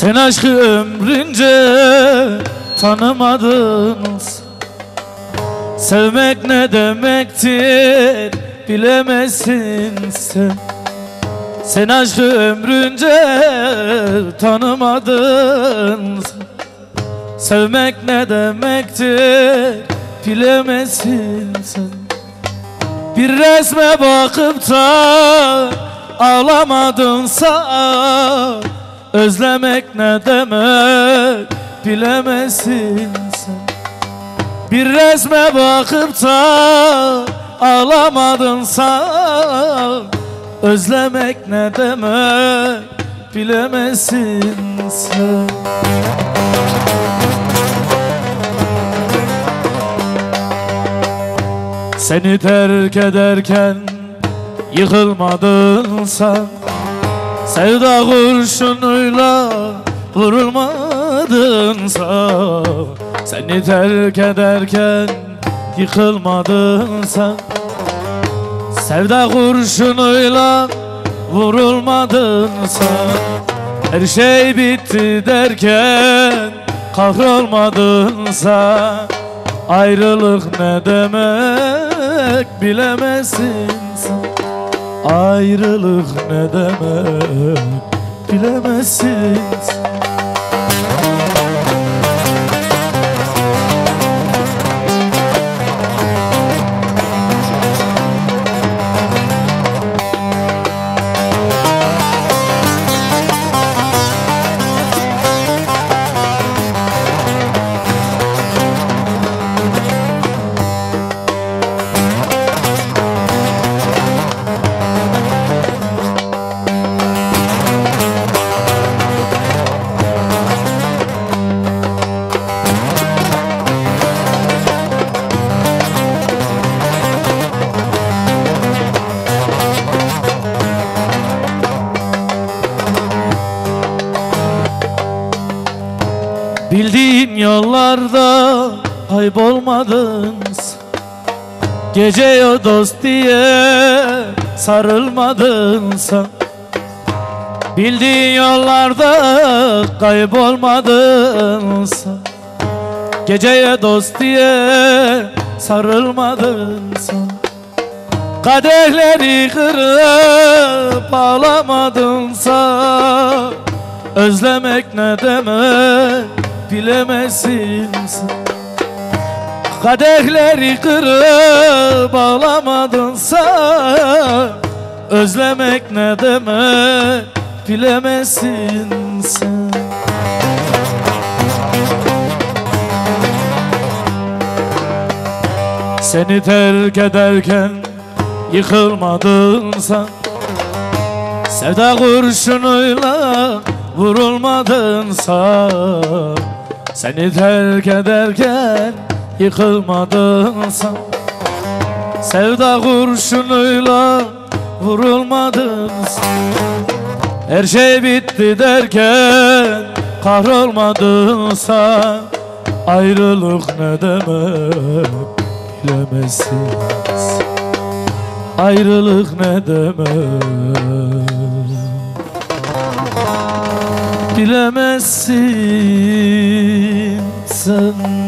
Sen aşkı ömrünce tanımadınız. Sevmek ne demektir bilemezsin sen. Sen aşkı ömrünce tanımadın Sevmek ne demektir bilemezsin sen. Bir resme bakıp da ağlamadınsa Özlemek ne demek? Bilemezsin sen. Bir resme bakıp da ağlamadınsa Özlemek ne demek? Bilemezsin sen. Seni terk ederken yıkılmadın sen. Sevda kurşunuyla vurulmadın sen Seni terk ederken yıkılmadın sen Sevda kurşunuyla vurulmadın sen Her şey bitti derken kahrolmadın sen Ayrılık ne demek bilemezsin sen Ayrılık ne demek bilemezsin kaybolmadın Gece yo dost diye sarılmadın sen Bildiğin yollarda kaybolmadın sen Geceye dost diye sarılmadın sen Kadehleri kırıp ağlamadınsa Özlemek ne demek bilemezsin sen Kadehleri kırıp ağlamadınsa Özlemek ne demek bilemezsin sen. Seni terk ederken yıkılmadın sen. Sevda kurşunuyla vurulmadınsa Seni terk ederken yıkılmadınsa Sevda kurşunuyla vurulmadınsa Her şey bitti derken kahrolmadınsa Ayrılık ne demek bilemezsiniz. Ayrılık ne demek Bilemezsin sen